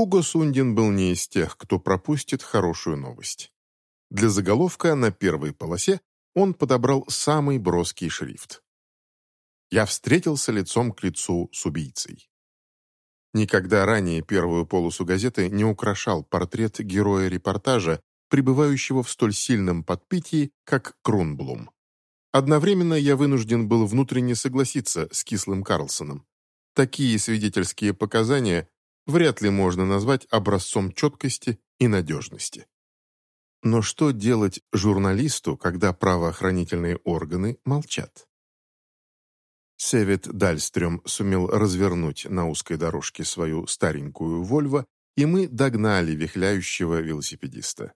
Хуго Сундин был не из тех, кто пропустит хорошую новость. Для заголовка на первой полосе он подобрал самый броский шрифт. Я встретился лицом к лицу с убийцей. Никогда ранее первую полосу газеты не украшал портрет героя репортажа, пребывающего в столь сильном подпитии, как Крунблум. Одновременно я вынужден был внутренне согласиться с кислым Карлсоном. Такие свидетельские показания вряд ли можно назвать образцом четкости и надежности. Но что делать журналисту, когда правоохранительные органы молчат? Севет Дальстрём сумел развернуть на узкой дорожке свою старенькую «Вольво», и мы догнали вихляющего велосипедиста.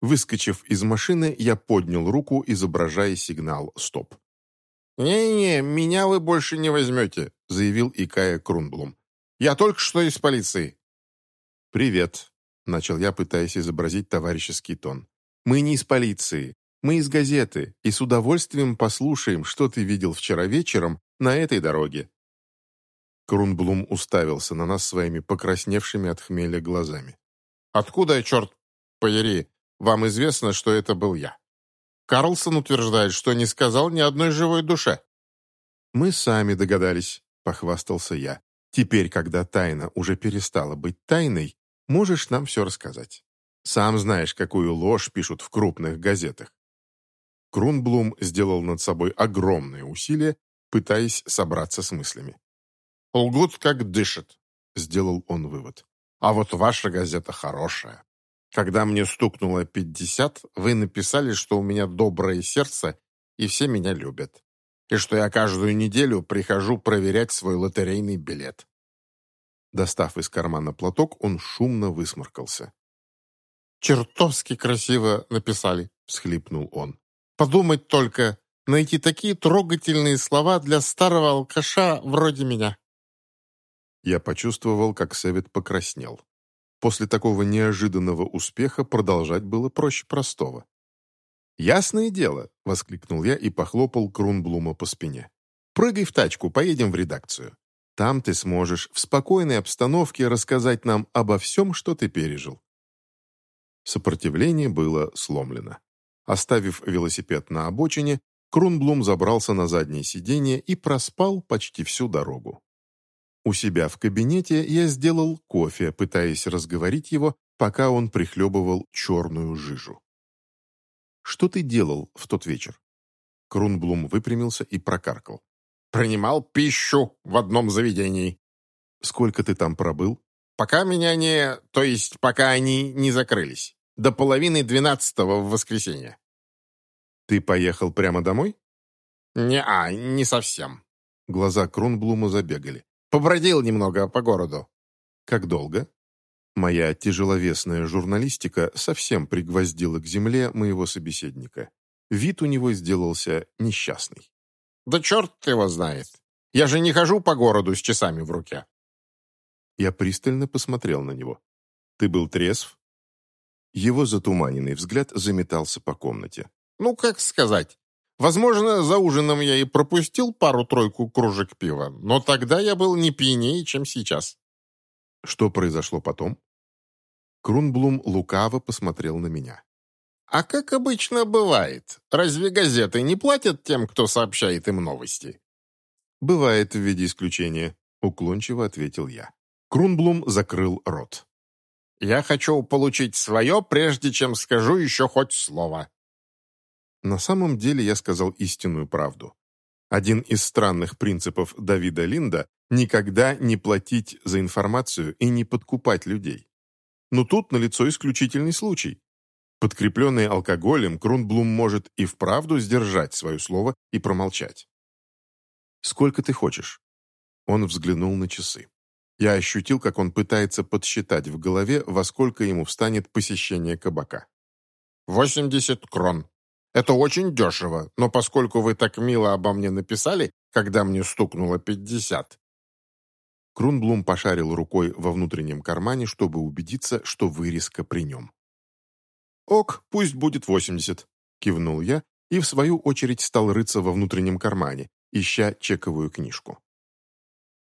Выскочив из машины, я поднял руку, изображая сигнал «Стоп». «Не-не, меня вы больше не возьмете», — заявил Икая Крунблум. «Я только что из полиции». «Привет», — начал я, пытаясь изобразить товарищеский тон. «Мы не из полиции. Мы из газеты, и с удовольствием послушаем, что ты видел вчера вечером на этой дороге». Крунблум уставился на нас своими покрасневшими от хмеля глазами. «Откуда, черт подери, вам известно, что это был я?» Карлсон утверждает, что не сказал ни одной живой душе. «Мы сами догадались», — похвастался я. «Теперь, когда тайна уже перестала быть тайной, можешь нам все рассказать. Сам знаешь, какую ложь пишут в крупных газетах». Крунблум сделал над собой огромные усилия, пытаясь собраться с мыслями. «Лгут, как дышит», — сделал он вывод. «А вот ваша газета хорошая. Когда мне стукнуло пятьдесят, вы написали, что у меня доброе сердце, и все меня любят. И что я каждую неделю прихожу проверять свой лотерейный билет». Достав из кармана платок, он шумно высморкался. «Чертовски красиво написали», — всхлипнул он. «Подумать только, найти такие трогательные слова для старого алкаша вроде меня». Я почувствовал, как Севет покраснел. После такого неожиданного успеха продолжать было проще простого. «Ясное дело!» — воскликнул я и похлопал Крунблума по спине. «Прыгай в тачку, поедем в редакцию. Там ты сможешь в спокойной обстановке рассказать нам обо всем, что ты пережил». Сопротивление было сломлено. Оставив велосипед на обочине, Крунблум забрался на заднее сиденье и проспал почти всю дорогу. У себя в кабинете я сделал кофе, пытаясь разговорить его, пока он прихлебывал черную жижу. «Что ты делал в тот вечер?» Крунблум выпрямился и прокаркал. «Принимал пищу в одном заведении». «Сколько ты там пробыл?» «Пока меня не... То есть, пока они не закрылись. До половины двенадцатого в воскресенье». «Ты поехал прямо домой?» «Не-а, не совсем». Глаза Крунблума забегали. Побродил немного по городу». «Как долго?» Моя тяжеловесная журналистика совсем пригвоздила к земле моего собеседника. Вид у него сделался несчастный. «Да черт его знает! Я же не хожу по городу с часами в руке!» Я пристально посмотрел на него. «Ты был трезв?» Его затуманенный взгляд заметался по комнате. «Ну, как сказать? Возможно, за ужином я и пропустил пару-тройку кружек пива, но тогда я был не пьянее, чем сейчас. Что произошло потом? Крунблум лукаво посмотрел на меня. А как обычно бывает, разве газеты не платят тем, кто сообщает им новости? Бывает в виде исключения, уклончиво ответил я. Крунблум закрыл рот. Я хочу получить свое, прежде чем скажу еще хоть слово. На самом деле я сказал истинную правду. Один из странных принципов Давида Линда – никогда не платить за информацию и не подкупать людей. Но тут налицо исключительный случай. Подкрепленный алкоголем, Крунблум может и вправду сдержать свое слово и промолчать. «Сколько ты хочешь?» Он взглянул на часы. Я ощутил, как он пытается подсчитать в голове, во сколько ему встанет посещение кабака. «Восемьдесят крон», это очень дешево, но поскольку вы так мило обо мне написали, когда мне стукнуло пятьдесят...» Крунблум пошарил рукой во внутреннем кармане, чтобы убедиться, что вырезка при нем. «Ок, пусть будет восемьдесят», — кивнул я и, в свою очередь, стал рыться во внутреннем кармане, ища чековую книжку.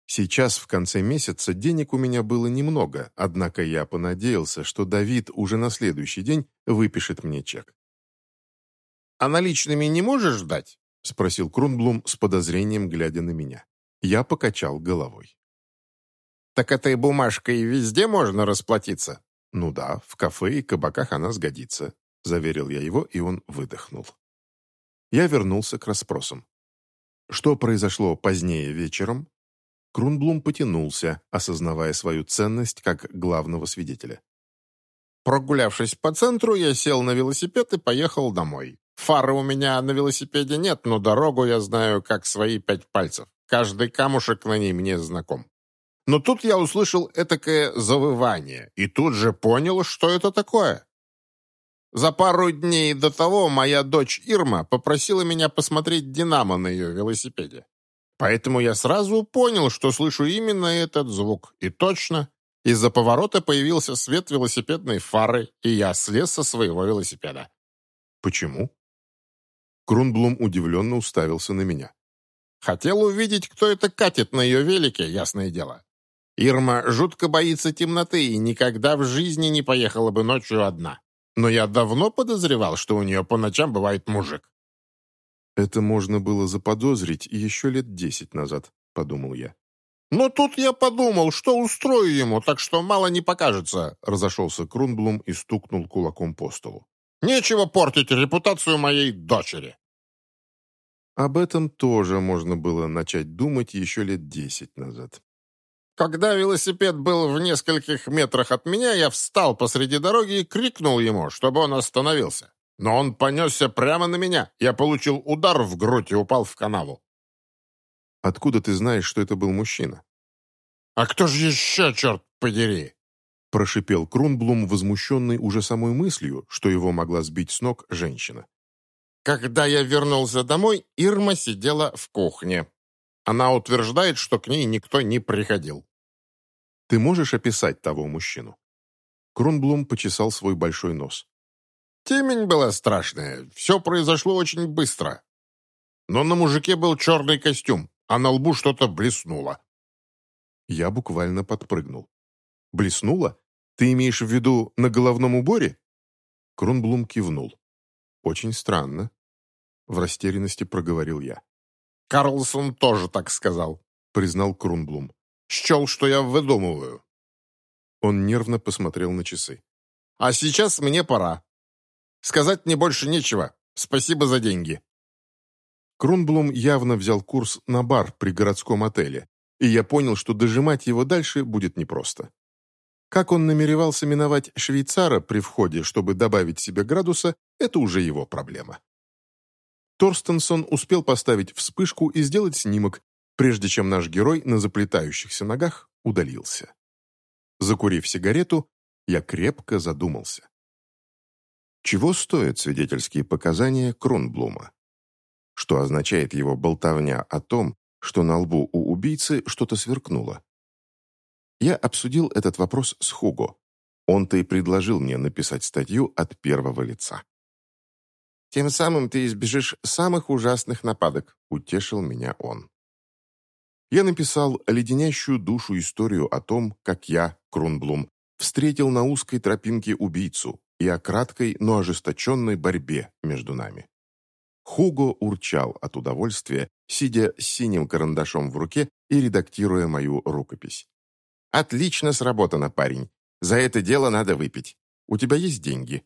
Сейчас, в конце месяца, денег у меня было немного, однако я понадеялся, что Давид уже на следующий день выпишет мне чек. «А наличными не можешь дать?» — спросил Крунблум с подозрением, глядя на меня. Я покачал головой. «Так этой бумажкой везде можно расплатиться?» «Ну да, в кафе и кабаках она сгодится», — заверил я его, и он выдохнул. Я вернулся к расспросам. Что произошло позднее вечером? Крунблум потянулся, осознавая свою ценность как главного свидетеля. Прогулявшись по центру, я сел на велосипед и поехал домой. Фары у меня на велосипеде нет, но дорогу я знаю как свои пять пальцев. Каждый камушек на ней мне знаком. Но тут я услышал этакое завывание и тут же понял, что это такое. За пару дней до того моя дочь Ирма попросила меня посмотреть «Динамо» на ее велосипеде. Поэтому я сразу понял, что слышу именно этот звук. И точно, из-за поворота появился свет велосипедной фары, и я слез со своего велосипеда. Почему? Крунблум удивленно уставился на меня. Хотел увидеть, кто это катит на ее велике, ясное дело. Ирма жутко боится темноты и никогда в жизни не поехала бы ночью одна. Но я давно подозревал, что у нее по ночам бывает мужик. Это можно было заподозрить еще лет десять назад, подумал я. Но тут я подумал, что устрою ему, так что мало не покажется, разошелся Крунблум и стукнул кулаком по столу. Нечего портить репутацию моей дочери. Об этом тоже можно было начать думать еще лет десять назад. Когда велосипед был в нескольких метрах от меня, я встал посреди дороги и крикнул ему, чтобы он остановился. Но он понесся прямо на меня. Я получил удар в грудь и упал в канаву. Откуда ты знаешь, что это был мужчина? А кто же еще, черт подери? Прошипел Крунблум, возмущенный уже самой мыслью, что его могла сбить с ног женщина. Когда я вернулся домой, Ирма сидела в кухне. Она утверждает, что к ней никто не приходил. Ты можешь описать того мужчину? Крунблум почесал свой большой нос. Темень была страшная, все произошло очень быстро. Но на мужике был черный костюм, а на лбу что-то блеснуло. Я буквально подпрыгнул. «Блеснуло? Ты имеешь в виду на головном уборе?» Крунблум кивнул. «Очень странно», — в растерянности проговорил я. «Карлсон тоже так сказал», — признал Крунблум. «Счел, что я выдумываю». Он нервно посмотрел на часы. «А сейчас мне пора. Сказать мне больше нечего. Спасибо за деньги». Крунблум явно взял курс на бар при городском отеле, и я понял, что дожимать его дальше будет непросто. Как он намеревался миновать швейцара при входе, чтобы добавить себе градуса, это уже его проблема. Торстенсон успел поставить вспышку и сделать снимок, прежде чем наш герой на заплетающихся ногах удалился. Закурив сигарету, я крепко задумался. Чего стоят свидетельские показания Кронблума? Что означает его болтовня о том, что на лбу у убийцы что-то сверкнуло? Я обсудил этот вопрос с Хуго. Он-то и предложил мне написать статью от первого лица. «Тем самым ты избежишь самых ужасных нападок», — утешил меня он. Я написал леденящую душу историю о том, как я, Кронблум, встретил на узкой тропинке убийцу, и о краткой, но ожесточенной борьбе между нами. Хуго урчал от удовольствия, сидя с синим карандашом в руке и редактируя мою рукопись. «Отлично сработано, парень. За это дело надо выпить. У тебя есть деньги?»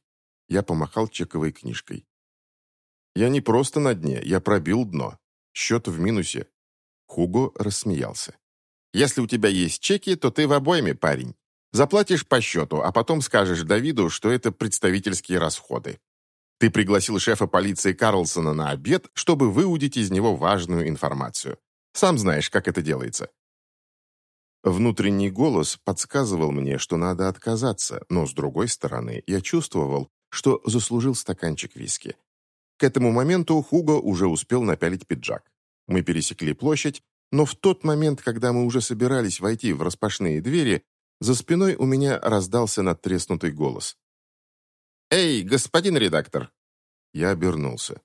Я помахал чековой книжкой. «Я не просто на дне, я пробил дно. Счет в минусе». Хуго рассмеялся. «Если у тебя есть чеки, то ты в обойме, парень. Заплатишь по счету, а потом скажешь Давиду, что это представительские расходы. Ты пригласил шефа полиции Карлсона на обед, чтобы выудить из него важную информацию. Сам знаешь, как это делается. Внутренний голос подсказывал мне, что надо отказаться, но, с другой стороны, я чувствовал, что заслужил стаканчик виски. К этому моменту Хуго уже успел напялить пиджак. Мы пересекли площадь, но в тот момент, когда мы уже собирались войти в распашные двери, за спиной у меня раздался надтреснутый голос. «Эй, господин редактор!» Я обернулся.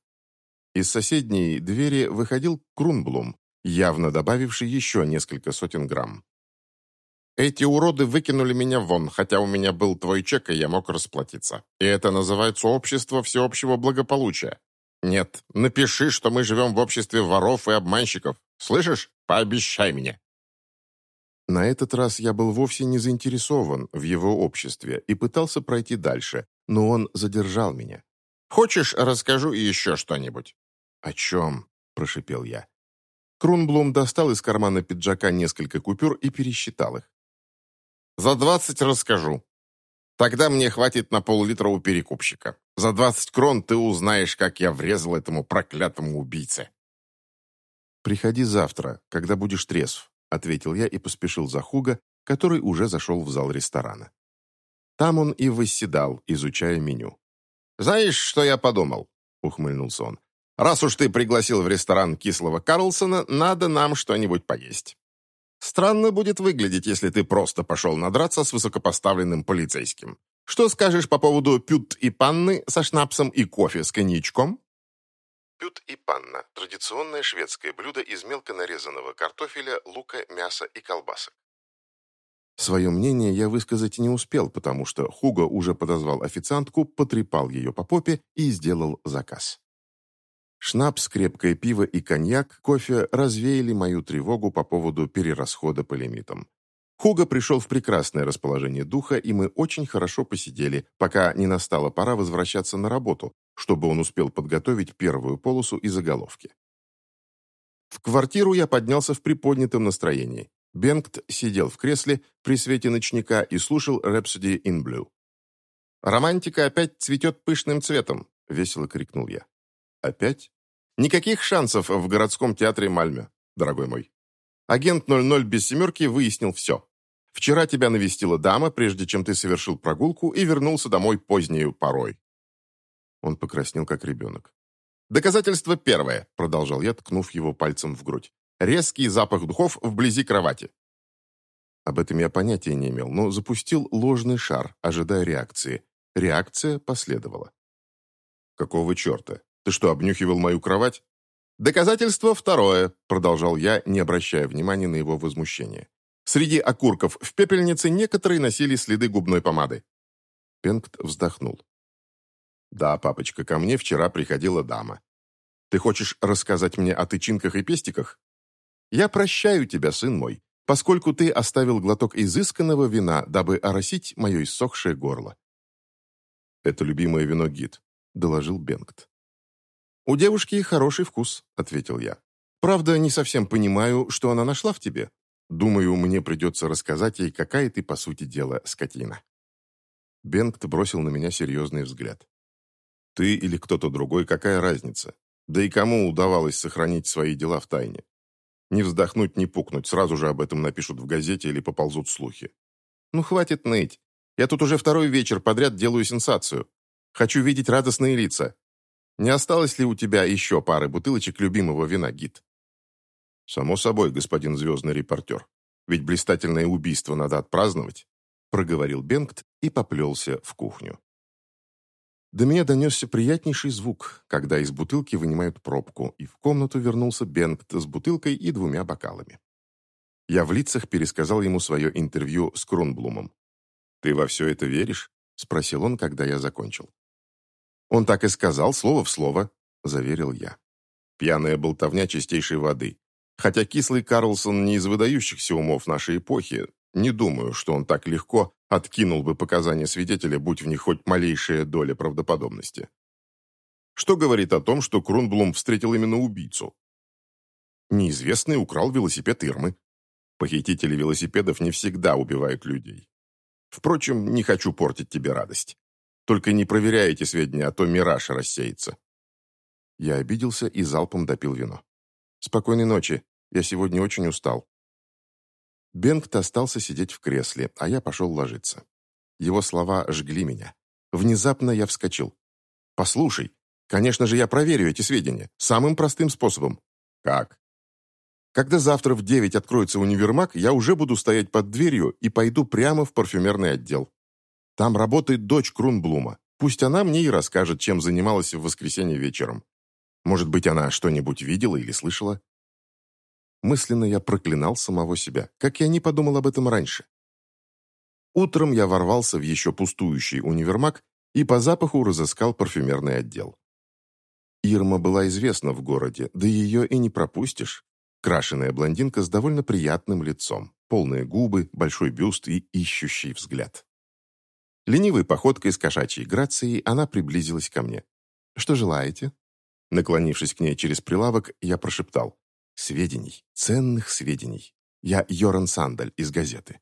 Из соседней двери выходил Крунблум явно добавивший еще несколько сотен грамм. Эти уроды выкинули меня вон, хотя у меня был твой чек, и я мог расплатиться. И это называется общество всеобщего благополучия. Нет, напиши, что мы живем в обществе воров и обманщиков. Слышишь? Пообещай мне. На этот раз я был вовсе не заинтересован в его обществе и пытался пройти дальше, но он задержал меня. «Хочешь, расскажу еще что-нибудь?» «О чем?» – прошипел я. Крунблум достал из кармана пиджака несколько купюр и пересчитал их. За двадцать расскажу. Тогда мне хватит на пол-литра у перекупщика. За двадцать крон ты узнаешь, как я врезал этому проклятому убийце. «Приходи завтра, когда будешь трезв», — ответил я и поспешил за Хуга, который уже зашел в зал ресторана. Там он и восседал, изучая меню. «Знаешь, что я подумал?» — ухмыльнулся он. «Раз уж ты пригласил в ресторан кислого Карлсона, надо нам что-нибудь поесть. Странно будет выглядеть, если ты просто пошел надраться с высокопоставленным полицейским. Что скажешь по поводу пют и панны со шнапсом и кофе с коньячком?» Пют и панна – традиционное шведское блюдо из мелко нарезанного картофеля, лука, мяса и колбасок. Свое мнение я высказать не успел, потому что Хуго уже подозвал официантку, потрепал ее по попе и сделал заказ. Шнапс, крепкое пиво и коньяк, кофе развеяли мою тревогу по поводу перерасхода по лимитам. Хуга пришел в прекрасное расположение духа, и мы очень хорошо посидели, пока не настала пора возвращаться на работу, чтобы он успел подготовить первую полосу и заголовки. В квартиру я поднялся в приподнятом настроении. Бенгт сидел в кресле при свете ночника и слушал Rhapsody in Blue. «Романтика опять цветет пышным цветом», — весело крикнул я. «Опять?» Никаких шансов в городском театре Мальме, дорогой мой. Агент 00 без семерки выяснил все. Вчера тебя навестила дама, прежде чем ты совершил прогулку и вернулся домой позднею порой. Он покраснел, как ребенок. «Доказательство первое», — продолжал я, ткнув его пальцем в грудь. «Резкий запах духов вблизи кровати». Об этом я понятия не имел, но запустил ложный шар, ожидая реакции. Реакция последовала. «Какого черта? Ты что, обнюхивал мою кровать?» «Доказательство второе», — продолжал я, не обращая внимания на его возмущение. «Среди окурков в пепельнице некоторые носили следы губной помады». Пенкт вздохнул. «Да, папочка, ко мне вчера приходила дама. Ты хочешь рассказать мне о тычинках и пестиках? Я прощаю тебя, сын мой, поскольку ты оставил глоток изысканного вина, дабы оросить мое иссохшее горло». «Это любимое вино гид», — доложил Бенгт. «У девушки хороший вкус», — ответил я. «Правда, не совсем понимаю, что она нашла в тебе. Думаю, мне придется рассказать ей, какая ты, по сути дела, скотина». Бенгт бросил на меня серьезный взгляд. «Ты или кто-то другой, какая разница? Да и кому удавалось сохранить свои дела в тайне? Не вздохнуть, не пукнуть, сразу же об этом напишут в газете или поползут слухи. Ну, хватит ныть. Я тут уже второй вечер подряд делаю сенсацию. Хочу видеть радостные лица. Не осталось ли у тебя еще пары бутылочек любимого вина, Гид?» «Само собой, господин звездный репортер. Ведь блистательное убийство надо отпраздновать», проговорил Бенгт и поплелся в кухню. До меня донесся приятнейший звук, когда из бутылки вынимают пробку, и в комнату вернулся Бенгт с бутылкой и двумя бокалами. Я в лицах пересказал ему свое интервью с Крунблумом. «Ты во все это веришь?» — спросил он, когда я закончил. «Он так и сказал, слово в слово», — заверил я. Пьяная болтовня чистейшей воды. Хотя кислый Карлсон не из выдающихся умов нашей эпохи, не думаю, что он так легко откинул бы показания свидетеля, будь в них хоть малейшая доля правдоподобности. Что говорит о том, что Крунблум встретил именно убийцу? Неизвестный украл велосипед Ирмы. Похитители велосипедов не всегда убивают людей. Впрочем, не хочу портить тебе радость. Только не проверяй эти сведения, а то мираж рассеется». Я обиделся и залпом допил вино. «Спокойной ночи. Я сегодня очень устал». Бенгт остался сидеть в кресле, а я пошел ложиться. Его слова жгли меня. Внезапно я вскочил. «Послушай, конечно же я проверю эти сведения. Самым простым способом». «Как?» Когда завтра в девять откроется универмаг, я уже буду стоять под дверью и пойду прямо в парфюмерный отдел. Там работает дочь Крунблума. Пусть она мне и расскажет, чем занималась в воскресенье вечером. Может быть, она что-нибудь видела или слышала? Мысленно я проклинал самого себя. Как я не подумал об этом раньше? Утром я ворвался в еще пустующий универмаг и по запаху разыскал парфюмерный отдел. Ирма была известна в городе, да ее и не пропустишь. Крашеная блондинка с довольно приятным лицом, полные губы, большой бюст и ищущий взгляд. Ленивой походкой с кошачьей грацией она приблизилась ко мне. «Что желаете?» Наклонившись к ней через прилавок, я прошептал. «Сведений, ценных сведений. Я Йоран Сандаль из газеты».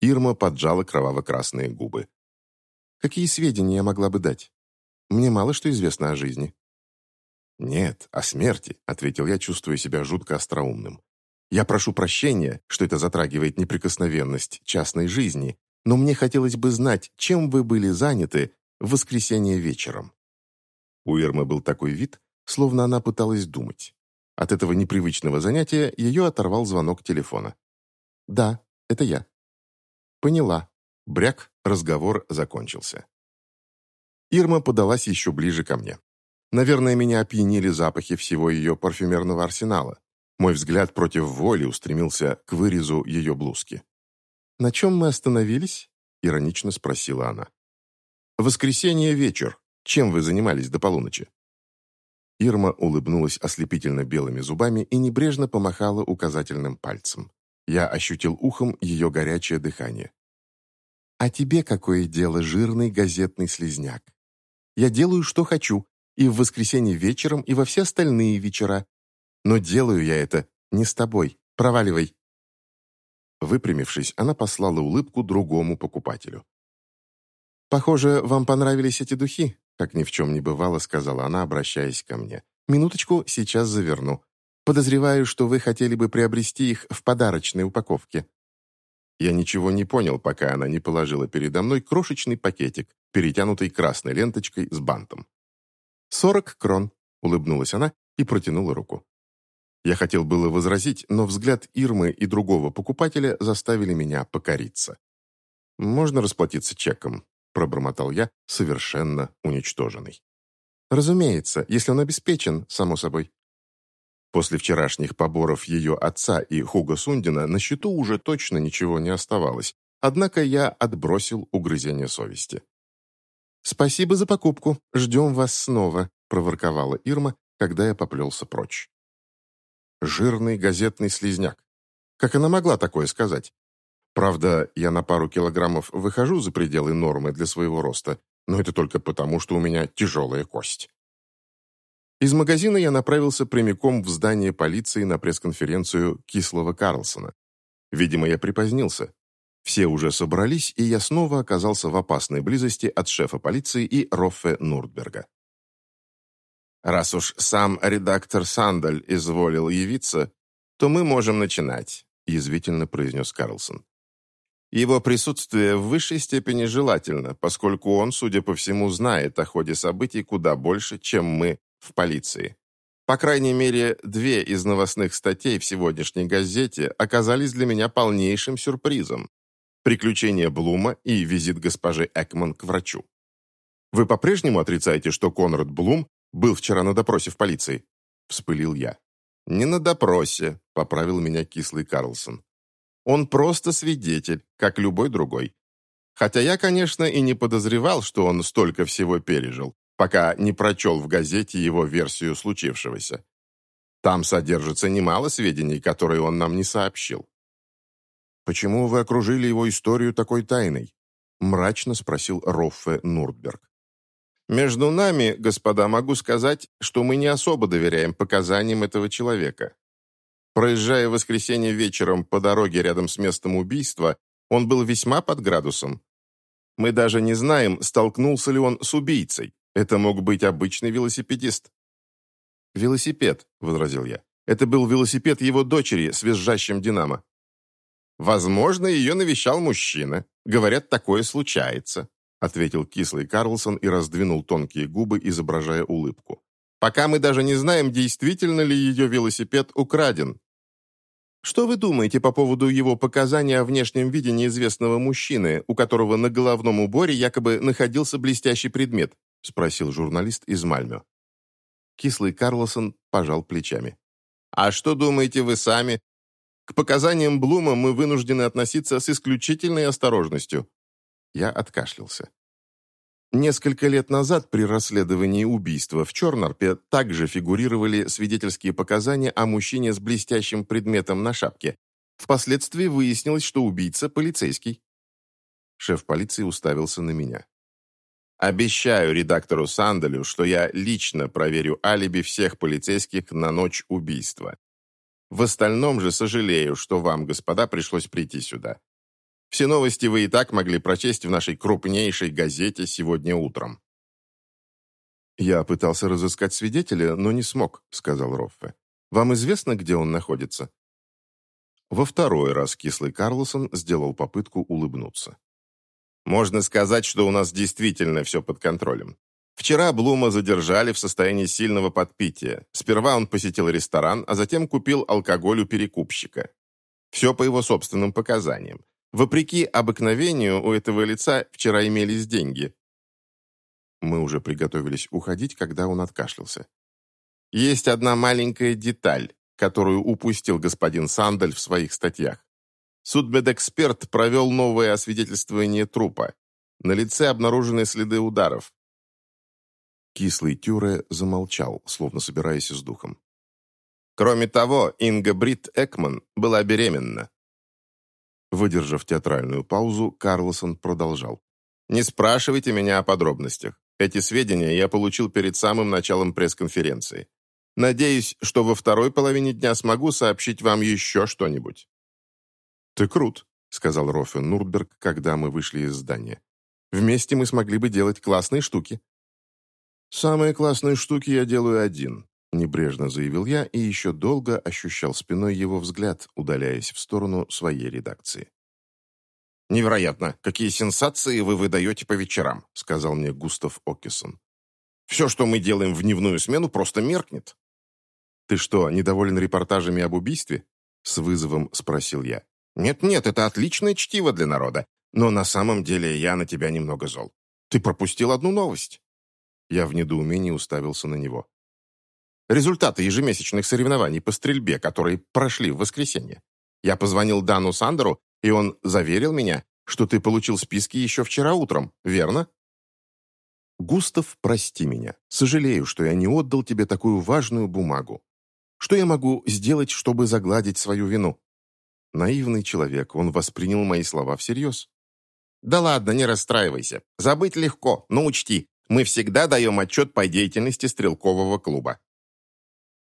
Ирма поджала кроваво-красные губы. «Какие сведения я могла бы дать? Мне мало что известно о жизни». «Нет, о смерти», — ответил я, чувствуя себя жутко остроумным. «Я прошу прощения, что это затрагивает неприкосновенность частной жизни, но мне хотелось бы знать, чем вы были заняты в воскресенье вечером». У Ирмы был такой вид, словно она пыталась думать. От этого непривычного занятия ее оторвал звонок телефона. «Да, это я». «Поняла». Бряк, разговор закончился. Ирма подалась еще ближе ко мне. Наверное, меня опьянили запахи всего ее парфюмерного арсенала. Мой взгляд против воли устремился к вырезу ее блузки. «На чем мы остановились?» — иронично спросила она. «Воскресенье вечер. Чем вы занимались до полуночи?» Ирма улыбнулась ослепительно белыми зубами и небрежно помахала указательным пальцем. Я ощутил ухом ее горячее дыхание. «А тебе какое дело, жирный газетный слезняк? Я делаю, что хочу, и в воскресенье вечером, и во все остальные вечера. Но делаю я это не с тобой. Проваливай». Выпрямившись, она послала улыбку другому покупателю. «Похоже, вам понравились эти духи», как ни в чем не бывало, сказала она, обращаясь ко мне. «Минуточку, сейчас заверну. Подозреваю, что вы хотели бы приобрести их в подарочной упаковке». Я ничего не понял, пока она не положила передо мной крошечный пакетик, перетянутый красной ленточкой с бантом. «Сорок крон», — улыбнулась она и протянула руку. Я хотел было возразить, но взгляд Ирмы и другого покупателя заставили меня покориться. «Можно расплатиться чеком?» пробормотал я, совершенно уничтоженный. Разумеется, если он обеспечен, само собой. После вчерашних поборов ее отца и Хуга Сундина на счету уже точно ничего не оставалось, однако я отбросил угрызение совести. «Спасибо за покупку, ждем вас снова», — проворковала Ирма, когда я поплелся прочь. Жирный газетный слизняк. Как она могла такое сказать? Правда, я на пару килограммов выхожу за пределы нормы для своего роста, но это только потому, что у меня тяжелая кость. Из магазина я направился прямиком в здание полиции на пресс-конференцию Кислого Карлсона. Видимо, я припозднился. Все уже собрались, и я снова оказался в опасной близости от шефа полиции и Роффе Нуртберга. «Раз уж сам редактор Сандаль изволил явиться, то мы можем начинать», язвительно произнес Карлсон. Его присутствие в высшей степени желательно, поскольку он, судя по всему, знает о ходе событий куда больше, чем мы в полиции. По крайней мере, две из новостных статей в сегодняшней газете оказались для меня полнейшим сюрпризом. Приключения Блума и визит госпожи Экман к врачу. Вы по-прежнему отрицаете, что Конрад Блум был вчера на допросе в полиции? Вспылил я. Не на допросе, поправил меня кислый Карлсон. Он просто свидетель, как любой другой. Хотя я, конечно, и не подозревал, что он столько всего пережил, пока не прочел в газете его версию случившегося. Там содержится немало сведений, которые он нам не сообщил. «Почему вы окружили его историю такой тайной?» – мрачно спросил Роффе Нуртберг. «Между нами, господа, могу сказать, что мы не особо доверяем показаниям этого человека. Проезжая в воскресенье вечером по дороге рядом с местом убийства, он был весьма под градусом. Мы даже не знаем, столкнулся ли он с убийцей. Это мог быть обычный велосипедист. «Велосипед», — возразил я. «Это был велосипед его дочери с визжащим «Динамо». «Возможно, ее навещал мужчина. Говорят, такое случается», — ответил кислый Карлсон и раздвинул тонкие губы, изображая улыбку. «Пока мы даже не знаем, действительно ли ее велосипед украден, что вы думаете по поводу его показания о внешнем виде неизвестного мужчины, у которого на головном уборе якобы находился блестящий предмет?» спросил журналист из Мальмё. Кислый Карлосон пожал плечами. А что думаете вы сами? К показаниям Блума мы вынуждены относиться с исключительной осторожностью». Я откашлялся. Несколько лет назад при расследовании убийства в Чернорпе также фигурировали свидетельские показания о мужчине с блестящим предметом на шапке. Впоследствии выяснилось, что убийца – полицейский. Шеф полиции уставился на меня. «Обещаю редактору Сандалю, что я лично проверю алиби всех полицейских на ночь убийства. В остальном же сожалею, что вам, господа, пришлось прийти сюда. Все новости вы и так могли прочесть в нашей крупнейшей газете сегодня утром». «Я пытался разыскать свидетеля, но не смог», — сказал Роффе. «Вам известно, где он находится?» Во второй раз кислый Карлсон сделал попытку улыбнуться. «Можно сказать, что у нас действительно все под контролем. Вчера Блума задержали в состоянии сильного подпития. Сперва он посетил ресторан, а затем купил алкоголь у перекупщика. Все по его собственным показаниям. Вопреки обыкновению, у этого лица вчера имелись деньги. Мы уже приготовились уходить, когда он откашлялся. Есть одна маленькая деталь, которую упустил господин Сандаль в своих статьях. Судмедэксперт провел новое освидетельствование трупа. На лице обнаружены следы ударов. Кислый Тюре замолчал, словно собираясь с духом. Кроме того, Инга Брит Экман была беременна. Выдержав театральную паузу, Карлосон продолжал. «Не спрашивайте меня о подробностях. Эти сведения я получил перед самым началом пресс-конференции. Надеюсь, что во второй половине дня смогу сообщить вам еще что-нибудь». «Ты крут», — сказал Рофен Нурберг, когда мы вышли из здания. «Вместе мы смогли бы делать классные штуки». «Самые классные штуки я делаю один», Небрежно заявил я и еще долго ощущал спиной его взгляд, удаляясь в сторону своей редакции. «Невероятно, какие сенсации вы выдаете по вечерам», сказал мне Густав Окесон. «Все, что мы делаем в дневную смену, просто меркнет». «Ты что, недоволен репортажами об убийстве?» С вызовом спросил я. «Нет-нет, это отличное чтиво для народа, но на самом деле я на тебя немного зол. Ты пропустил одну новость». Я в недоумении уставился на него. Результаты ежемесячных соревнований по стрельбе, которые прошли в воскресенье. Я позвонил Дану Сандеру, и он заверил меня, что ты получил списки еще вчера утром, верно? Густав, прости меня. Сожалею, что я не отдал тебе такую важную бумагу. Что я могу сделать, чтобы загладить свою вину? Наивный человек, он воспринял мои слова всерьез. Да ладно, не расстраивайся. Забыть легко, но учти, мы всегда даем отчет по деятельности стрелкового клуба.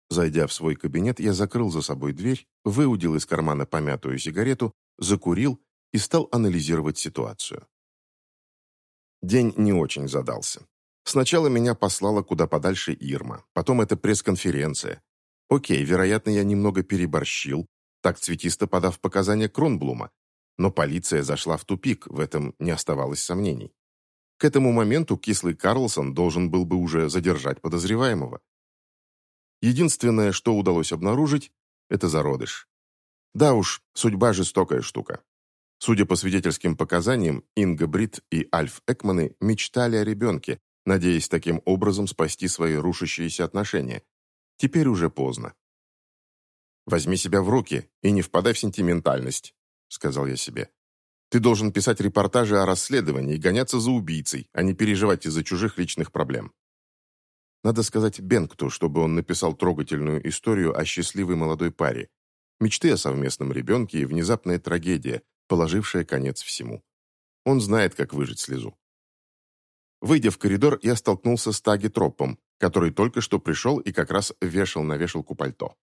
Зайдя в свой кабинет, я закрыл за собой дверь, выудил из кармана помятую сигарету, закурил и стал анализировать ситуацию. День не очень задался. Сначала меня послала куда подальше Ирма, потом это пресс-конференция. Окей, вероятно, я немного переборщил, так цветисто подав показания Кронблума, но полиция зашла в тупик, в этом не оставалось сомнений. К этому моменту кислый Карлсон должен был бы уже задержать подозреваемого. Единственное, что удалось обнаружить, это зародыш. Да уж, судьба жестокая штука. Судя по свидетельским показаниям, Инга Брит и Альф Экманы мечтали о ребенке, надеясь таким образом спасти свои рушащиеся отношения. Теперь уже поздно. «Возьми себя в руки и не впадай в сентиментальность», — сказал я себе. «Ты должен писать репортажи о расследовании и гоняться за убийцей, а не переживать из-за чужих личных проблем». Надо сказать Бенкту, чтобы он написал трогательную историю о счастливой молодой паре. Мечты о совместном ребенке и внезапная трагедия, положившая конец всему. Он знает, как выжить слезу. Выйдя в коридор, я столкнулся с Таги Тропом, который только что пришел и как раз вешал на вешалку пальто.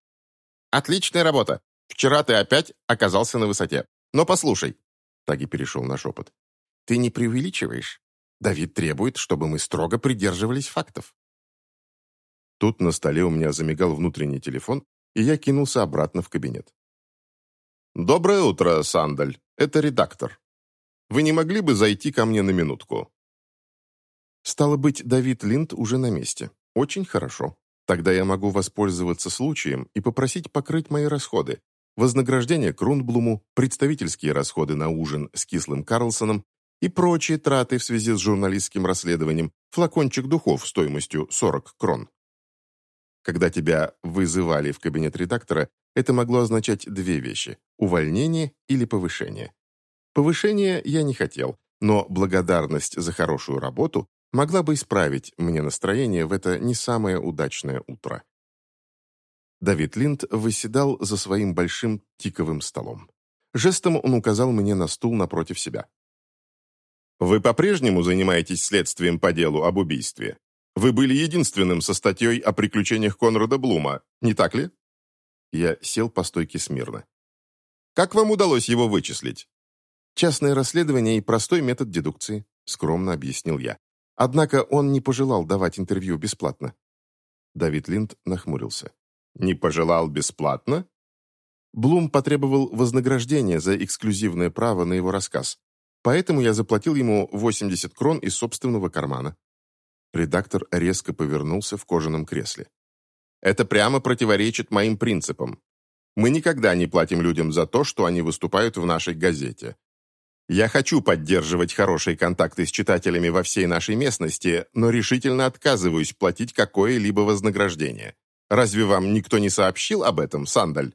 «Отличная работа! Вчера ты опять оказался на высоте. Но послушай!» Таги перешел на шепот. «Ты не преувеличиваешь? Давид требует, чтобы мы строго придерживались фактов. Тут на столе у меня замигал внутренний телефон, и я кинулся обратно в кабинет. «Доброе утро, Сандаль. Это редактор. Вы не могли бы зайти ко мне на минутку?» Стало быть, Давид Линд уже на месте. Очень хорошо. Тогда я могу воспользоваться случаем и попросить покрыть мои расходы. Вознаграждение Крунблуму, представительские расходы на ужин с кислым Карлсоном и прочие траты в связи с журналистским расследованием, флакончик духов стоимостью 40 крон. Когда тебя вызывали в кабинет редактора, это могло означать две вещи – увольнение или повышение. Повышение я не хотел, но благодарность за хорошую работу могла бы исправить мне настроение в это не самое удачное утро. Давид Линд восседал за своим большим тиковым столом. Жестом он указал мне на стул напротив себя. «Вы по-прежнему занимаетесь следствием по делу об убийстве? Вы были единственным со статьей о приключениях Конрада Блума, не так ли?» Я сел по стойке смирно. «Как вам удалось его вычислить?» «Частное расследование и простой метод дедукции», скромно объяснил я. Однако он не пожелал давать интервью бесплатно. Давид Линд нахмурился. «Не пожелал бесплатно?» Блум потребовал вознаграждения за эксклюзивное право на его рассказ, поэтому я заплатил ему 80 крон из собственного кармана. Редактор резко повернулся в кожаном кресле. «Это прямо противоречит моим принципам. Мы никогда не платим людям за то, что они выступают в нашей газете. Я хочу поддерживать хорошие контакты с читателями во всей нашей местности, но решительно отказываюсь платить какое-либо вознаграждение. Разве вам никто не сообщил об этом, Сандаль?»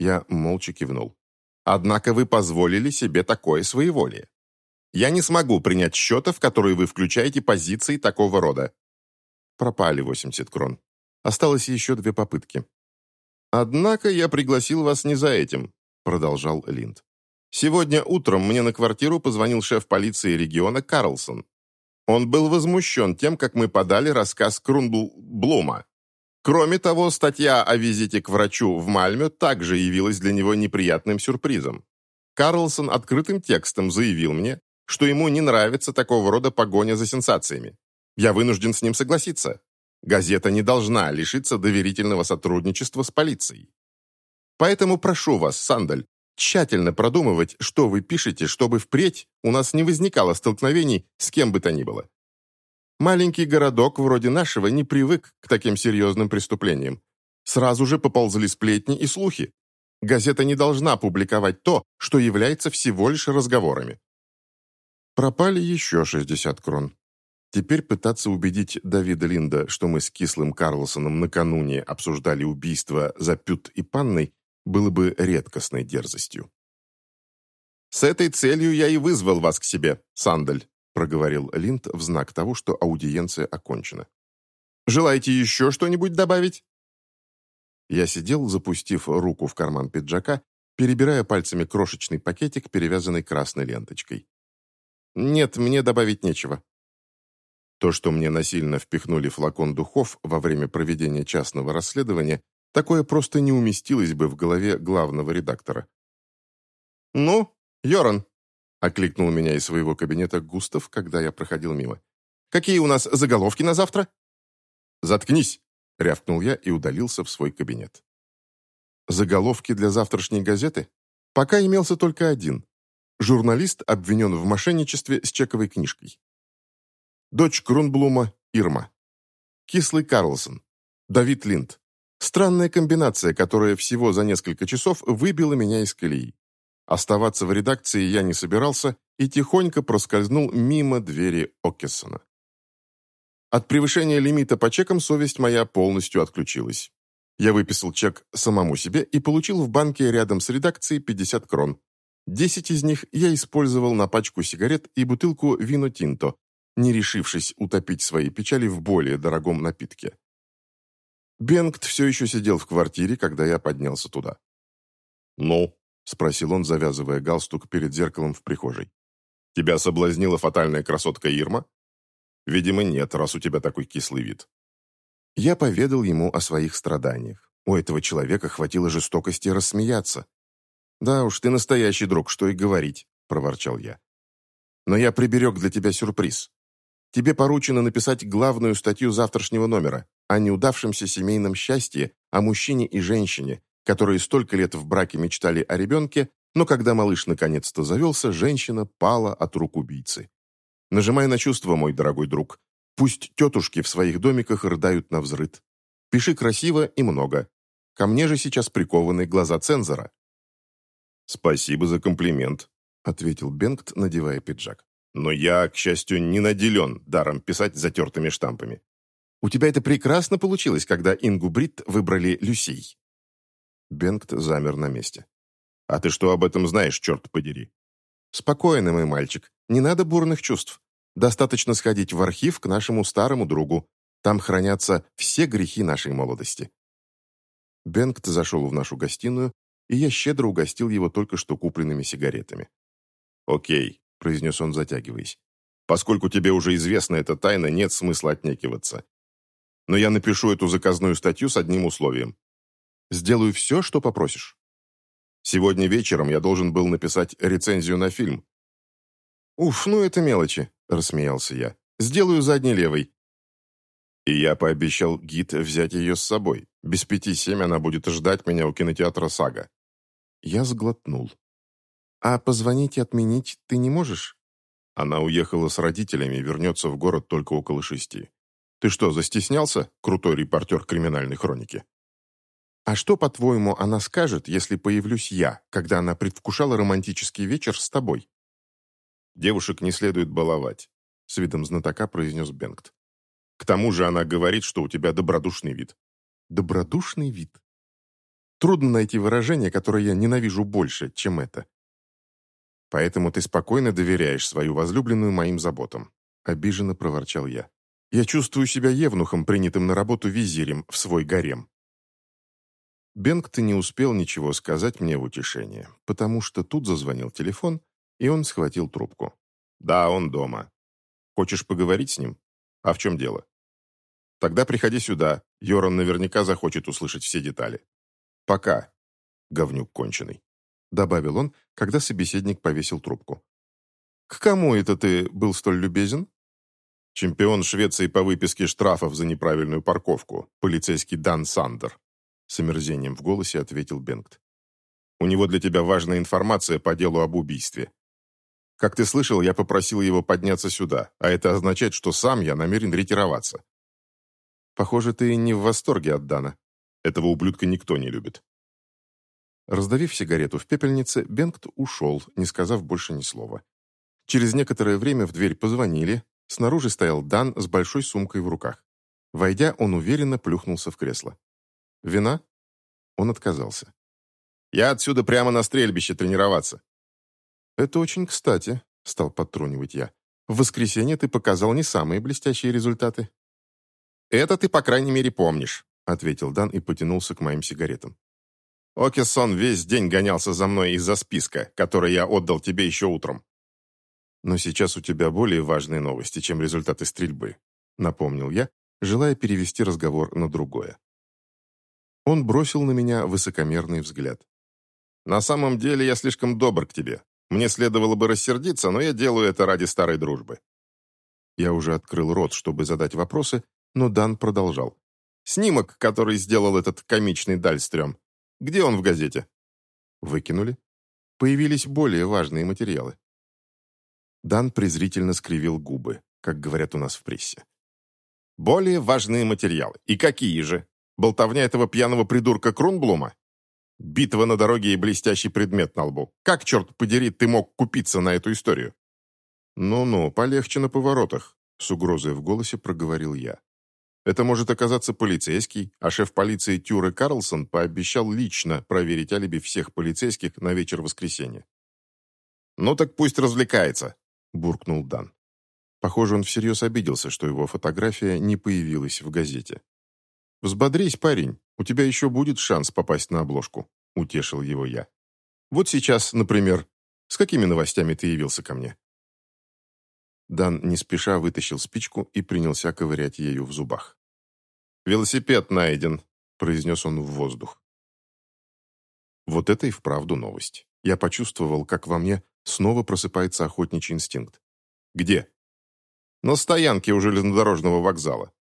Я молча кивнул. «Однако вы позволили себе такое своеволие. Я не смогу принять счета, в которые вы включаете позиции такого рода». Пропали 80 крон. Осталось еще две попытки. «Однако я пригласил вас не за этим», — продолжал Линд. «Сегодня утром мне на квартиру позвонил шеф полиции региона Карлсон. Он был возмущен тем, как мы подали рассказ Крунбл Блума. Кроме того, статья о визите к врачу в Мальме также явилась для него неприятным сюрпризом. Карлсон открытым текстом заявил мне, что ему не нравится такого рода погоня за сенсациями. Я вынужден с ним согласиться. Газета не должна лишиться доверительного сотрудничества с полицией. Поэтому прошу вас, Сандаль, тщательно продумывать, что вы пишете, чтобы впредь у нас не возникало столкновений с кем бы то ни было. Маленький городок вроде нашего не привык к таким серьезным преступлениям. Сразу же поползли сплетни и слухи. Газета не должна публиковать то, что является всего лишь разговорами. Пропали еще 60 крон. Теперь пытаться убедить Давида Линда, что мы с кислым Карлсоном накануне обсуждали убийство за Пют и Панной, было бы редкостной дерзостью. «С этой целью я и вызвал вас к себе, Сандаль», проговорил Линд в знак того, что аудиенция окончена. «Желаете еще что-нибудь добавить?» Я сидел, запустив руку в карман пиджака, перебирая пальцами крошечный пакетик, перевязанный красной ленточкой. «Нет, мне добавить нечего». То, что мне насильно впихнули флакон духов во время проведения частного расследования, такое просто не уместилось бы в голове главного редактора. «Ну, Йоран, — окликнул меня из своего кабинета Густав, когда я проходил мимо. «Какие у нас заголовки на завтра?» «Заткнись!» — рявкнул я и удалился в свой кабинет. Заголовки для завтрашней газеты? Пока имелся только один. Журналист обвинен в мошенничестве с чековой книжкой. Дочь Крунблума Ирма. Кислый Карлсон. Давид Линд. Странная комбинация, которая всего за несколько часов выбила меня из колеи. Оставаться в редакции я не собирался и тихонько проскользнул мимо двери Оккессона. От превышения лимита по чекам совесть моя полностью отключилась. Я выписал чек самому себе и получил в банке рядом с редакцией 50 крон. 10 из них я использовал на пачку сигарет и бутылку вино тинто, не решившись утопить свои печали в более дорогом напитке. Бенгт все еще сидел в квартире, когда я поднялся туда. «Ну?» спросил он, завязывая галстук перед зеркалом в прихожей. «Тебя соблазнила фатальная красотка Ирма?» «Видимо, нет, раз у тебя такой кислый вид». Я поведал ему о своих страданиях. У этого человека хватило жестокости рассмеяться. «Да уж, ты настоящий друг, что и говорить», — проворчал я. «Но я приберег для тебя сюрприз. Тебе поручено написать главную статью завтрашнего номера о неудавшемся семейном счастье, о мужчине и женщине, которые столько лет в браке мечтали о ребенке, но когда малыш наконец-то завелся, женщина пала от рук убийцы. Нажимай на чувства, мой дорогой друг. Пусть тетушки в своих домиках рыдают на взрыд. Пиши красиво и много. Ко мне же сейчас прикованы глаза цензора. «Спасибо за комплимент», — ответил Бенгт, надевая пиджак. «Но я, к счастью, не наделен даром писать затертыми штампами. У тебя это прекрасно получилось, когда Ингу Брит выбрали Люсей». Бенгт замер на месте. «А ты что об этом знаешь, черт подери?» «Спокойно, мой мальчик. Не надо бурных чувств. Достаточно сходить в архив к нашему старому другу. Там хранятся все грехи нашей молодости». Бенгт зашел в нашу гостиную, и я щедро угостил его только что купленными сигаретами. «Окей», — произнес он, затягиваясь. «Поскольку тебе уже известна эта тайна, нет смысла отнекиваться. Но я напишу эту заказную статью с одним условием. Сделаю все, что попросишь. Сегодня вечером я должен был написать рецензию на фильм». «Уф, ну это мелочи», — рассмеялся я. «Сделаю задний левый». И я пообещал гид взять ее с собой. Без пяти семь она будет ждать меня у кинотеатра «Сага». Я сглотнул. «А позвонить и отменить ты не можешь?» Она уехала с родителями и вернется в город только около шести. Ты что, застеснялся, крутой репортер криминальной хроники? А что, по-твоему, она скажет, если появлюсь я, когда она предвкушала романтический вечер с тобой? Девушек не следует баловать, с видом знатока произнес Бенгт. К тому же она говорит, что у тебя добродушный вид. Добродушный вид? Трудно найти выражение, которое я ненавижу больше, чем это. Поэтому ты спокойно доверяешь свою возлюбленную моим заботам. Обиженно проворчал я. Я чувствую себя евнухом, принятым на работу визирем в свой гарем. Бенгт не успел ничего сказать мне в утешение, потому что тут зазвонил телефон, и он схватил трубку. «Да, он дома. Хочешь поговорить с ним? А в чем дело?» «Тогда приходи сюда. Йоран наверняка захочет услышать все детали. Пока, говнюк конченый» добавил он, когда собеседник повесил трубку. «К кому это ты был столь любезен?» «Чемпион Швеции по выписке штрафов за неправильную парковку, полицейский Дан Сандер», с омерзением в голосе ответил Бенгт. «У него для тебя важная информация по делу об убийстве. Как ты слышал, я попросил его подняться сюда, а это означает, что сам я намерен ретироваться». «Похоже, ты не в восторге от Дана». «Этого ублюдка никто не любит. Раздавив сигарету в пепельнице, Бенгт ушел, не сказав больше ни слова. Через некоторое время в дверь позвонили. Снаружи стоял Дан с большой сумкой в руках. Войдя, он уверенно плюхнулся в кресло. «Вина?» Он отказался. «Я отсюда прямо на стрельбище тренироваться». «Это очень кстати», — стал подтрунивать я. «В воскресенье ты показал не самые блестящие результаты». «Это ты, по крайней мере, помнишь», — ответил Дан и потянулся к моим сигаретам. Окисон весь день гонялся за мной из-за списка, который я отдал тебе еще утром. Но сейчас у тебя более важные новости, чем результаты стрельбы, напомнил я, желая перевести разговор на другое. Он бросил на меня высокомерный взгляд. «На самом деле я слишком добр к тебе. Мне следовало бы рассердиться, но я делаю это ради старой дружбы». Я уже открыл рот, чтобы задать вопросы, но Дан продолжал. «Снимок, который сделал этот комичный Дальстрём, где он в газете?» «Выкинули. Появились более важные материалы». Дан презрительно скривил губы, как говорят у нас в прессе. «Более важные материалы. И какие же? Болтовня этого пьяного придурка Крунблума? Битва на дороге и блестящий предмет на лбу. Как, черт подери, ты мог купиться на эту историю?» «Ну-ну, полегче на поворотах», — с угрозой в голосе проговорил я. Это может оказаться полицейский, а шеф полиции Тюре Карлсон пообещал лично проверить алиби всех полицейских на вечер воскресенья. «Ну так пусть развлекается», – буркнул Дан. Похоже, он всерьез обиделся, что его фотография не появилась в газете. «Взбодрись, парень, у тебя еще будет шанс попасть на обложку», – утешил его я. «Вот сейчас, например, с какими новостями ты явился ко мне?» Дан не спеша вытащил спичку и принялся ковырять ею в зубах. «Велосипед найден», — произнес он в воздух. Вот это и вправду новость. Я почувствовал, как во мне снова просыпается охотничий инстинкт. «Где?» «На стоянке у железнодорожного вокзала».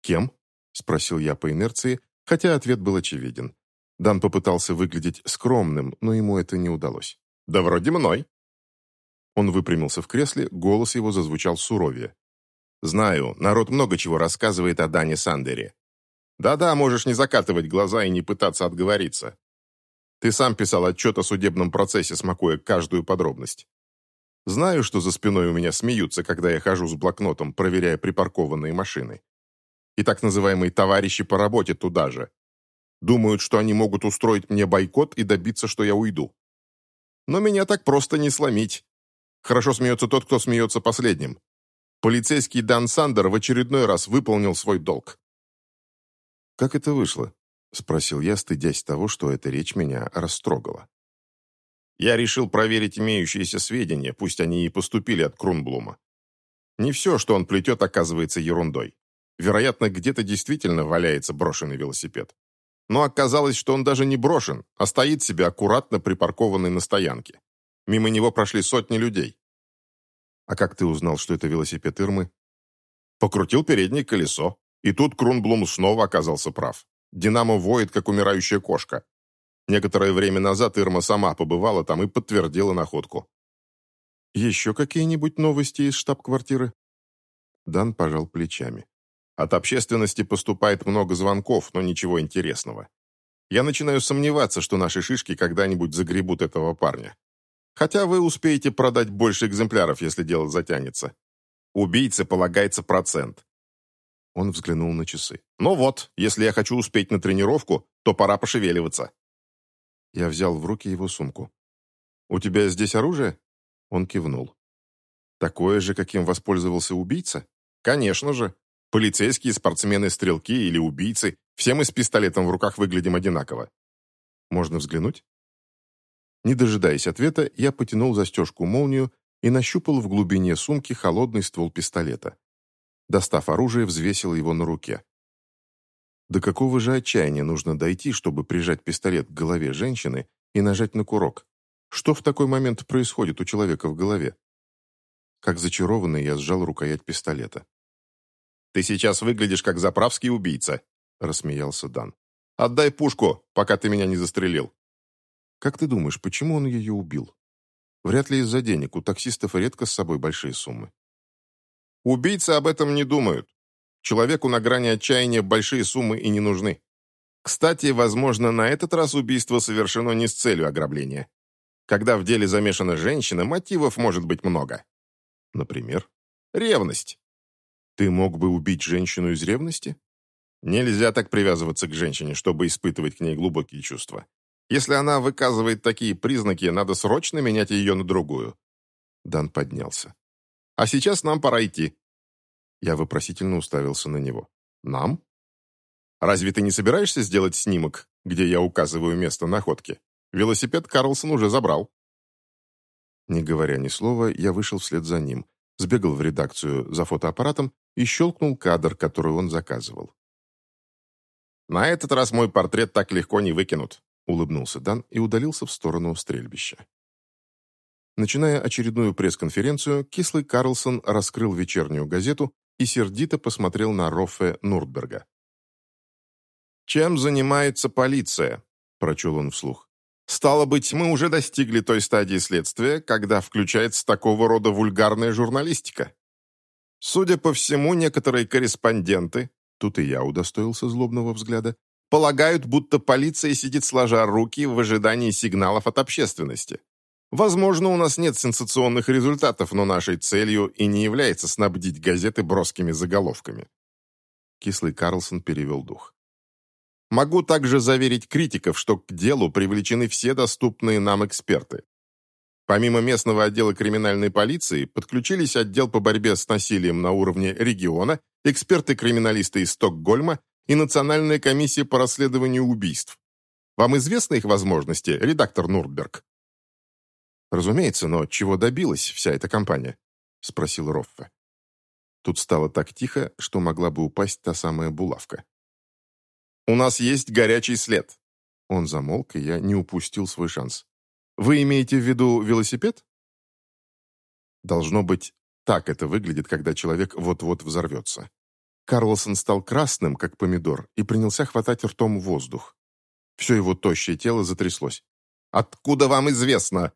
«Кем?» — спросил я по инерции, хотя ответ был очевиден. Дан попытался выглядеть скромным, но ему это не удалось. «Да вроде мной». Он выпрямился в кресле, голос его зазвучал суровее. «Знаю, народ много чего рассказывает о Дане Сандере. Да-да, можешь не закатывать глаза и не пытаться отговориться. Ты сам писал отчет о судебном процессе, смакуя каждую подробность. Знаю, что за спиной у меня смеются, когда я хожу с блокнотом, проверяя припаркованные машины. и так называемые товарищи по работе туда же. Думают, что они могут устроить мне бойкот и добиться, что я уйду. Но меня так просто не сломить. Хорошо смеется тот, кто смеется последним. Полицейский Дан Сандер в очередной раз выполнил свой долг. «Как это вышло?» — спросил я, стыдясь того, что эта речь меня растрогала. Я решил проверить имеющиеся сведения, пусть они и поступили от Крунблума. Не все, что он плетет, оказывается ерундой. Вероятно, где-то действительно валяется брошенный велосипед. Но оказалось, что он даже не брошен, а стоит себе аккуратно припаркованный на стоянке. Мимо него прошли сотни людей. А как ты узнал, что это велосипед Ирмы? Покрутил переднее колесо, и тут Крунблум снова оказался прав. Динамо воет, как умирающая кошка. Некоторое время назад Ирма сама побывала там и подтвердила находку. «Еще какие-нибудь новости из штаб-квартиры?» Дан пожал плечами. От общественности поступает много звонков, но ничего интересного. Я начинаю сомневаться, что наши шишки когда-нибудь загребут этого парня. Хотя вы успеете продать больше экземпляров, если дело затянется. Убийце полагается процент. Он взглянул на часы. «Ну вот, если я хочу успеть на тренировку, то пора пошевеливаться». Я взял в руки его сумку. «У тебя здесь оружие?» Он кивнул. «Такое же, каким воспользовался убийца?» «Конечно же. Полицейские, спортсмены, стрелки или убийцы, все мы с пистолетом в руках выглядим одинаково. Можно взглянуть? Не дожидаясь ответа, я потянул застежку-молнию и нащупал в глубине сумки холодный ствол пистолета. Достав оружие, взвесил его на руке. До какого же отчаяния нужно дойти, чтобы прижать пистолет к голове женщины и нажать на курок? Что в такой момент происходит у человека в голове? Как зачарованный, я сжал рукоять пистолета. «Ты сейчас выглядишь как заправский убийца», — рассмеялся Дан. «Отдай пушку, пока ты меня не застрелил». «Как ты думаешь, почему он ее убил? Вряд ли из-за денег, у таксистов редко с собой большие суммы». «Убийцы об этом не думают. Человеку на грани отчаяния большие суммы и не нужны. Кстати, возможно, на этот раз убийство совершено не с целью ограбления. Когда в деле замешана женщина, мотивов может быть много. Например? Ревность. Ты мог бы убить женщину из ревности? Нельзя так привязываться к женщине, чтобы испытывать к ней глубокие чувства. Если она выказывает такие признаки, надо срочно менять ее на другую. Дан поднялся. А сейчас нам пора идти. Я вопросительно уставился на него. Нам? Разве ты не собираешься сделать снимок, где я указываю место находки? Велосипед Карлсон уже забрал. Не говоря ни слова, я вышел вслед за ним, сбегал в редакцию за фотоаппаратом и щелкнул кадр, который он заказывал. «На этот раз мой портрет так легко не выкинут», улыбнулся Дан и удалился в сторону стрельбища. Начиная очередную пресс-конференцию, кислый Карлсон раскрыл вечернюю газету и сердито посмотрел на Роффе Нуртберга. «Чем занимается полиция?» – прочел он вслух. «Стало быть, мы уже достигли той стадии следствия, когда включается такого рода вульгарная журналистика. Судя по всему, некоторые корреспонденты, тут и я удостоился злобного взгляда, полагают, будто полиция сидит сложа руки в ожидании сигналов от общественности. Возможно, у нас нет сенсационных результатов, но нашей целью и не является снабдить газеты броскими заголовками. Кислый Карлсон перевел дух. Могу также заверить критиков, что к делу привлечены все доступные нам эксперты. Помимо местного отдела криминальной полиции, подключились отдел по борьбе с насилием на уровне региона, эксперты-криминалисты из Стокгольма и Национальная комиссия по расследованию убийств. Вам известны их возможности, редактор Нурберг? Разумеется, но чего добилась вся эта компания? Спросил Роффе. Тут стало так тихо, что могла бы упасть та самая булавка. «У нас есть горячий след». Он замолк, и я не упустил свой шанс. Вы имеете в виду велосипед? Должно быть, так это выглядит, когда человек вот-вот взорвется. Карлсон стал красным, как помидор, и принялся хватать ртом воздух. Все его тощее тело затряслось. «Откуда вам известно?»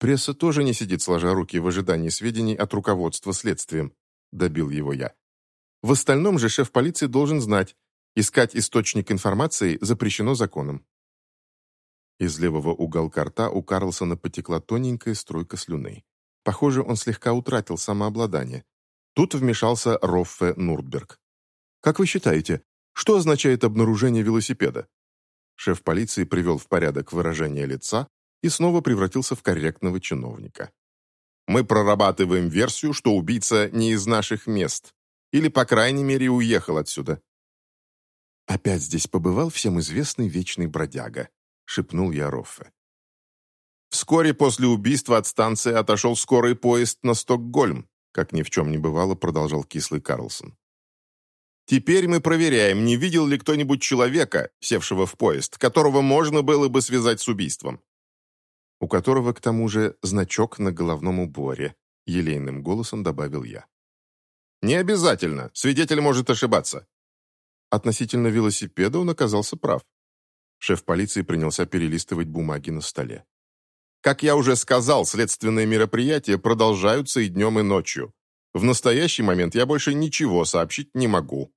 Пресса тоже не сидит сложа руки в ожидании сведений от руководства следствием, добил его я. В остальном же шеф полиции должен знать, искать источник информации запрещено законом. Из левого уголка рта у Карлсона потекла тоненькая струйка слюны. Похоже, он слегка утратил самообладание. Тут вмешался Роффе Нуртберг. Как вы считаете, что означает обнаружение велосипеда?» Шеф полиции привел в порядок выражение лица и снова превратился в корректного чиновника. «Мы прорабатываем версию, что убийца не из наших мест, или, по крайней мере, уехал отсюда». «Опять здесь побывал всем известный вечный бродяга», — шепнул я Роффе. Вскоре после убийства от станции отошел скорый поезд на Стокгольм, как ни в чем не бывало, продолжал кислый Карлсон. Теперь мы проверяем, не видел ли кто-нибудь человека, севшего в поезд, которого можно было бы связать с убийством. У которого, к тому же, значок на головном уборе, елейным голосом добавил я. Не обязательно, свидетель может ошибаться. Относительно велосипеда он оказался прав. Шеф полиции принялся перелистывать бумаги на столе. Как я уже сказал, следственные мероприятия продолжаются и днем, и ночью. В настоящий момент я больше ничего сообщить не могу.